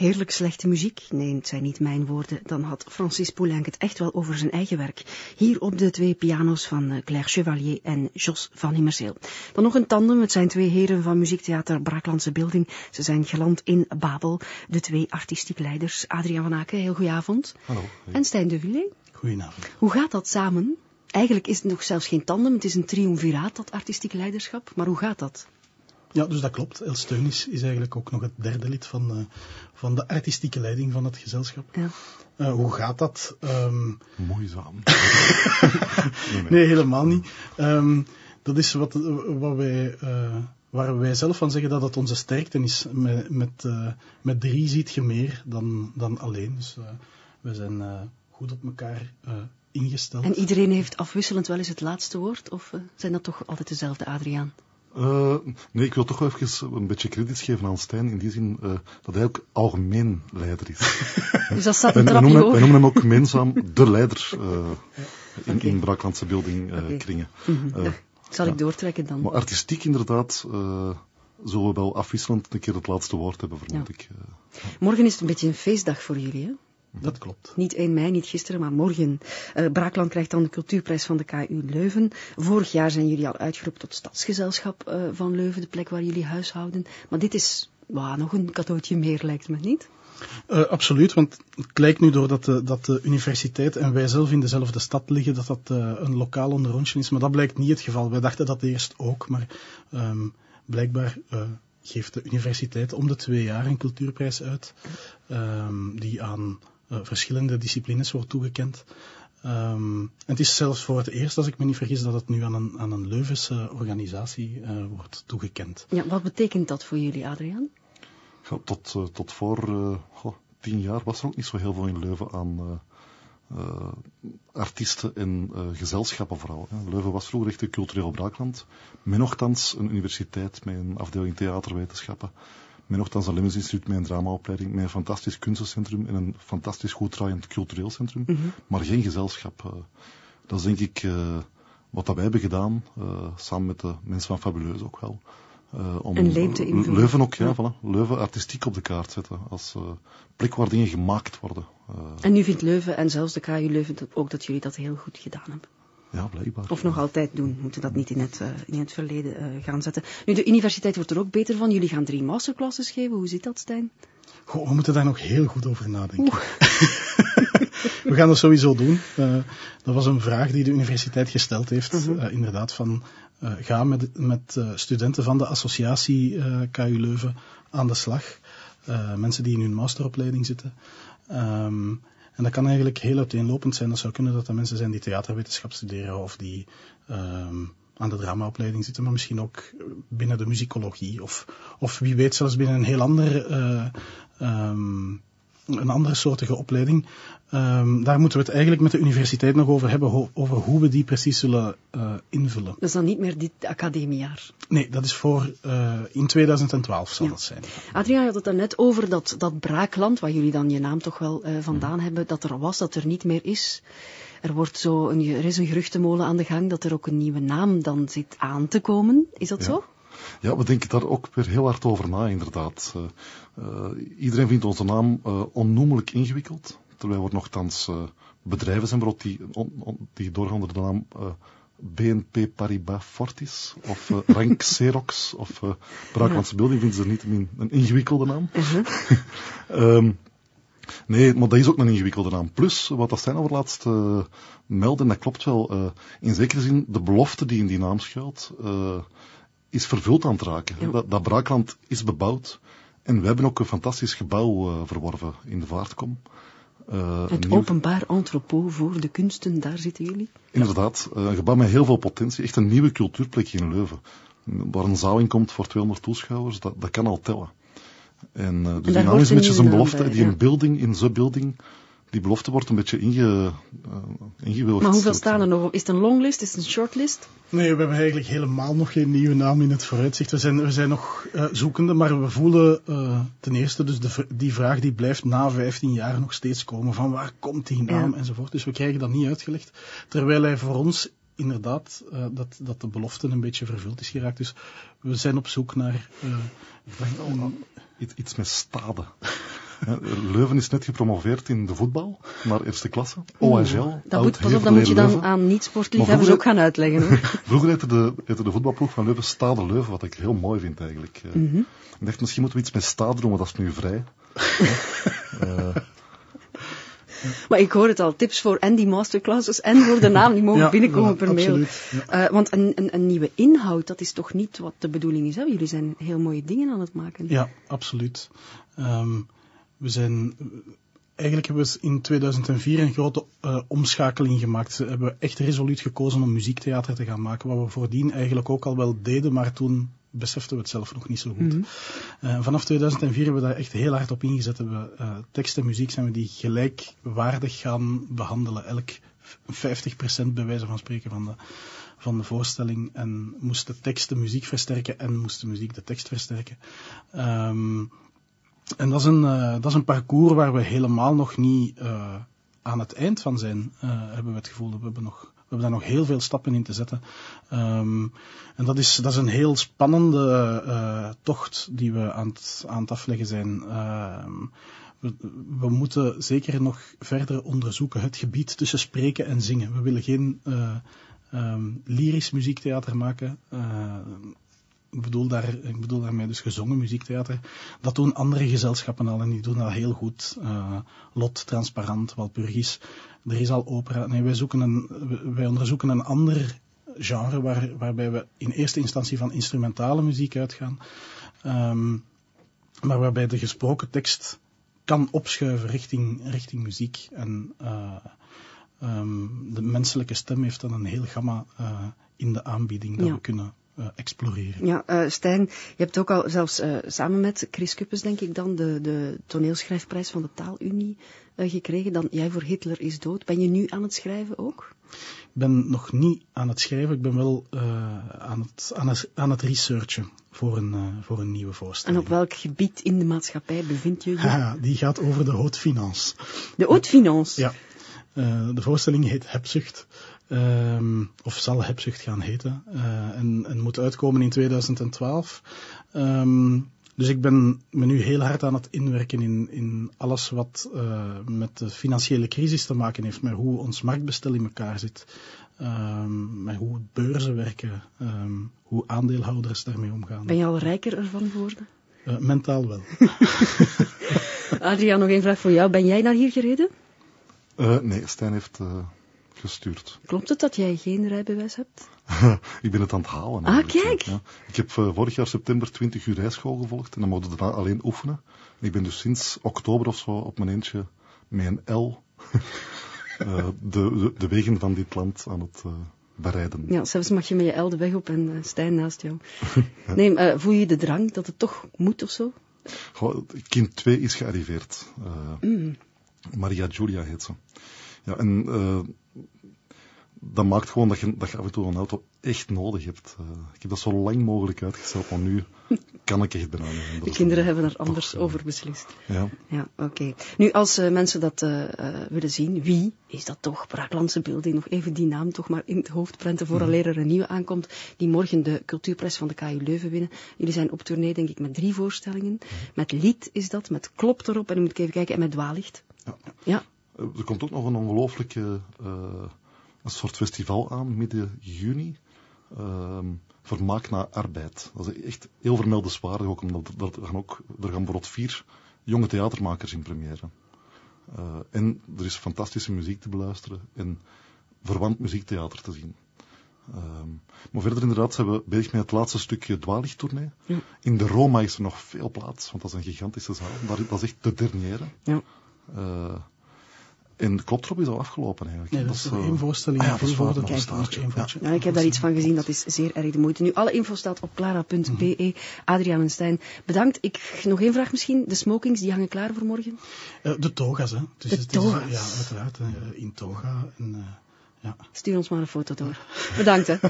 Heerlijk slechte muziek? Nee, het zijn niet mijn woorden. Dan had Francis Poulenc het echt wel over zijn eigen werk. Hier op de twee piano's van eh, Claire Chevalier en Jos van Himmerseel. Dan nog een tandem. Het zijn twee heren van muziektheater Braaklandse Beelding. Ze zijn geland in Babel. De twee artistiek leiders. Adriaan van Aken, heel goedenavond. Hallo. En Stijn de Villers. Goedenavond. Hoe gaat dat samen? Eigenlijk is het nog zelfs geen tandem, het is een triumviraat, dat artistiek leiderschap. Maar hoe gaat dat? Ja, dus dat klopt. El Steun is, is eigenlijk ook nog het derde lid van, uh, van de artistieke leiding van het gezelschap. Ja. Uh, hoe gaat dat? Um... Moeizaam. nee, nee. nee, helemaal niet. Um, dat is wat, wat wij, uh, waar wij zelf van zeggen dat het onze sterkte is. Met, met, met drie ziet je meer dan, dan alleen. Dus we zijn goed op elkaar ingesteld. En iedereen heeft afwisselend wel eens het laatste woord? Of zijn dat toch altijd dezelfde, Adriaan? Uh, nee, ik wil toch wel even een beetje credits geven aan Stijn, in die zin uh, dat hij ook algemeen leider is. dus dat staat een wij, noemen, wij noemen hem ook gemeenzaam de leider uh, in, okay. in Braaklandse beelding okay. dat zal ik doortrekken dan. Maar artistiek inderdaad zullen we wel afwisselend een keer het laatste woord hebben, vermoed ja. ik. Morgen is het een beetje een feestdag voor jullie, hè? Dat klopt. Niet 1 mei, niet gisteren, maar morgen. Uh, Braakland krijgt dan de cultuurprijs van de KU Leuven. Vorig jaar zijn jullie al uitgeroepen tot stadsgezelschap uh, van Leuven, de plek waar jullie huishouden. Maar dit is wow, nog een cadeautje meer, lijkt me niet? Uh, absoluut, want het lijkt nu doordat de, dat de universiteit en wij zelf in dezelfde stad liggen, dat dat een lokaal onderrondje is. Maar dat blijkt niet het geval. Wij dachten dat eerst ook, maar um, blijkbaar geeft de universiteit om de twee jaar een cultuurprijs uit, um, die aan verschillende disciplines wordt toegekend. Um, en het is zelfs voor het eerst, als ik me niet vergis, dat het nu aan een, aan een Leuvense organisatie uh, wordt toegekend. Ja, wat betekent dat voor jullie, Adriaan? Ja, tot, uh, tot voor goh, tien jaar was er ook niet zo heel veel in Leuven aan artiesten en gezelschappen vooral. Hè. Leuven was vroeger echt een cultureel braakland. Nogthans een universiteit met een afdeling theaterwetenschappen met nogthans een Lemmens Instituut met een dramaopleiding, met een fantastisch kunstencentrum en een fantastisch goed draaiend cultureel centrum, mm -hmm. maar geen gezelschap. Uh, dat is denk ik uh, wat dat wij hebben gedaan, uh, samen met de mensen van Fabuleus ook wel. om een leemte invullen. Leuven ook, ja, ja. Voilà, Leuven artistiek op de kaart zetten, als plek waar dingen gemaakt worden. en nu vindt Leuven en zelfs de KU Leuven ook dat jullie dat heel goed gedaan hebben. Ja, blijkbaar. Of nog altijd doen. We moeten dat niet in het, uh, in het verleden uh, gaan zetten. Nu, de universiteit wordt er ook beter van. Jullie gaan drie masterclasses geven. Hoe zit dat, Stijn? Goh, we moeten daar nog heel goed over nadenken. we gaan dat sowieso doen. Uh, dat was een vraag die de universiteit gesteld heeft. Uh -huh. inderdaad, van ga met, met studenten van de associatie KU Leuven aan de slag. mensen die in hun masteropleiding zitten. Um, en dat kan eigenlijk heel uiteenlopend zijn. Dat zou kunnen dat er mensen zijn die theaterwetenschap studeren of die um, aan de dramaopleiding zitten, maar misschien ook binnen de muzikologie of, of wie weet zelfs binnen een heel andere, uh, een andere soortige opleiding. Um, daar moeten we het eigenlijk met de universiteit nog over hebben, ho over hoe we die precies zullen uh, invullen. Dat is dan niet meer dit academiejaar? Nee, dat is voor uh, in 2012 zal ja. dat zijn. Adriaan had het daarnet over dat, dat braakland, waar jullie dan je naam toch wel uh, vandaan hebben, dat er was, dat er niet meer is. Er, wordt zo een, er is een geruchtenmolen aan de gang dat er ook een nieuwe naam dan zit aan te komen. Is dat ja. zo? Ja, we denken daar ook weer heel hard over na, inderdaad. Uh, uh, iedereen vindt onze naam uh, onnoemelijk ingewikkeld. Terwijl er nogthans bedrijven zijn bijvoorbeeld die, on, on, die doorgaan onder de naam BNP Paribas Fortis of uh, Rank Xerox of uh, Braaklandse Beelding vinden ze niet een, een ingewikkelde naam. -huh. um, nee, maar dat is ook een ingewikkelde naam. Plus, wat dat zijn over laatst uh, melden, dat klopt wel. In zekere zin, de belofte die in die naam schuilt, is vervuld aan het raken. Ja. Dat, dat Braakland is bebouwd. En we hebben ook een fantastisch gebouw uh, verworven in de Vaartkom. Uh, het nieuw... openbaar entrepot voor de kunsten, daar zitten jullie? Inderdaad, uh, een gebouw met heel veel potentie. Echt een nieuwe cultuurplekje in Leuven. Waar een zaal in komt voor 200 toeschouwers, dat, dat kan al tellen. En, uh, dus en is een beetje zijn belofte. Die ja. een building, in zo'n building, die belofte wordt een beetje inge, uh, ingewilligd. Maar hoeveel staan er nog? Is het een longlist? Is het een shortlist? Nee, we hebben eigenlijk helemaal nog geen nieuwe naam in het vooruitzicht. We zijn, we zijn nog uh, zoekende, maar we voelen uh, ten eerste dus de, die vraag die blijft na 15 jaar nog steeds komen. Van waar komt die naam ja. enzovoort. Dus we krijgen dat niet uitgelegd. Terwijl hij voor ons inderdaad uh, dat, dat de belofte een beetje vervuld is geraakt. Dus we zijn op zoek naar... Iets, iets met stade. Leuven is net gepromoveerd in de voetbal, naar eerste klasse. OHL. Dat moet, pas op, dat moet je dan aan niet-sportliefhebbers ook gaan uitleggen. Hoor. vroeger heette de, heette de voetbalploeg van Leuven Stade Leuven, wat ik heel mooi vind eigenlijk. Mm -hmm. Ik dacht, misschien moeten we iets met stade doen, maar dat is nu vrij. uh, maar ik hoor het al, tips voor Andy Masterclasses en voor de naam, die mogen ja, binnenkomen per mail. Ja. Uh, want een, een, een, nieuwe inhoud, dat is toch niet wat de bedoeling is. Hè? Jullie zijn heel mooie dingen aan het maken. Ja, absoluut. Um, we zijn... Eigenlijk hebben we in 2004 een grote uh, omschakeling gemaakt. We hebben echt resoluut gekozen om muziektheater te gaan maken, wat we voordien eigenlijk ook al wel deden, maar toen beseften we het zelf nog niet zo goed. Mm -hmm. uh, vanaf 2004 hebben we daar echt heel hard op ingezet. We, uh, tekst en muziek zijn we die gelijkwaardig gaan behandelen. Elk 50% bij wijze van spreken van de, van de voorstelling. En moest de tekst de muziek versterken en moest de muziek de tekst versterken. Um, en dat is, een, uh, dat is een parcours waar we helemaal nog niet aan het eind van zijn, hebben we het gevoel. We hebben nog we hebben daar nog heel veel stappen in te zetten. Um, en dat is, dat is een heel spannende tocht die we aan het, aan het afleggen zijn. Uh, we, we, moeten zeker nog verder onderzoeken het gebied tussen spreken en zingen. We willen geen um, lyrisch muziektheater maken. Bedoel, daar, ik bedoel daarmee dus gezongen muziektheater. Dat doen andere gezelschappen al en die doen dat heel goed. Uh, Lot, Transparant, Walpurgis. Er is al opera. Nee, wij, zoeken een, wij onderzoeken een ander genre waar, waarbij we in eerste instantie van instrumentale muziek uitgaan. Um, maar waarbij de gesproken tekst kan opschuiven richting, richting muziek. En uh, um, de menselijke stem heeft dan een heel gamma uh, in de aanbieding dat ja. we kunnen uh, exploreren. Ja, uh, Stijn, je hebt ook al zelfs uh, samen met Chris Kuppes, denk ik dan, de, de toneelschrijfprijs van de Taalunie gekregen. Dan Jij voor Hitler is dood. Ben je nu aan het schrijven ook? Ik ben nog niet aan het schrijven, ik ben wel aan, het, aan, het, aan het researchen voor een, voor een nieuwe voorstelling. En op welk gebied in de maatschappij bevind je je? Ja, die gaat over de haute finance. De haute finance? Ja. de voorstelling heet Hebzucht. Um, of zal hebzucht gaan heten. Uh, en, en moet uitkomen in 2012. Um, dus ik ben me nu heel hard aan het inwerken in, in alles wat uh, met de financiële crisis te maken heeft. Met hoe ons marktbestel in elkaar zit. Um, met hoe beurzen werken. hoe aandeelhouders daarmee omgaan. Ben je al rijker ervan geworden? Uh, mentaal wel. Adriaan, nog één vraag voor jou. Ben jij naar hier gereden? nee, Stijn heeft gestuurd. Klopt het dat jij geen rijbewijs hebt? ik ben het aan het halen. Ah, kijk! Ja. Ik heb uh, vorig jaar september 20 uur rijschool gevolgd en dan mocht ik daarna alleen oefenen. En ik ben dus sinds oktober of zo op mijn eentje met een L uh, de, de, de, wegen van dit land aan het uh, bereiden. Ja, zelfs mag je met je L de weg op en Stijn naast jou. nee, voel je de drang dat het toch moet of zo? Goh, kind 2 is gearriveerd. Mm. Maria Giulia heet ze. Ja, en uh, dat maakt gewoon dat je, dat je af en toe een auto echt nodig hebt. Uh, ik heb dat zo lang mogelijk uitgesteld, maar nu kan ik echt bijna niet. De kinderen hebben er anders toch, over beslist. Ja. Ja, oké. Okay. Nu, als uh, mensen dat uh, willen zien, wie is dat toch? Braaklandse beelding, nog even die naam toch maar in het hoofd prenten vooraleer er een nieuwe aankomt, die morgen de cultuurprijs van de KU Leuven winnen. Jullie zijn op tournee, denk ik, met drie voorstellingen. Met Lied is dat, met Klop erop, en dan moet ik even kijken, en met Dwaallicht. Ja. ja. Er komt ook nog een ongelooflijke uh, een soort festival aan, midden juni. Uh, vermaak na arbeid. Dat is echt heel vermeldenswaardig, ook omdat er, gaan ook, er gaan bijvoorbeeld vier jonge theatermakers in première. Uh, en er is fantastische muziek te beluisteren en verwant muziektheater te zien. Um, maar verder inderdaad zijn we bezig met het laatste stukje dwaallichttournee. Ja. In de Roma is er nog veel plaats, want dat is een gigantische zaal. Dat is echt de dernière. Ja. Uh, en Kloptrop is al afgelopen eigenlijk. Nee, dat, dat is één voorstelling. Ah, ja, dat is Kijk, staartje. ja. ja, ik heb daar iets van gezien, dat is zeer erg de moeite. Nu, alle info staat op clara.be. Mm -hmm. Adriaan en Stijn, bedankt. Ik, nog één vraag misschien. De smokings, die hangen klaar voor morgen? Uh, de toga's, hè. Dus de het toga's? Is, ja, uiteraard. Uh, in toga. En, uh, ja. Stuur ons maar een foto door. Bedankt, hè.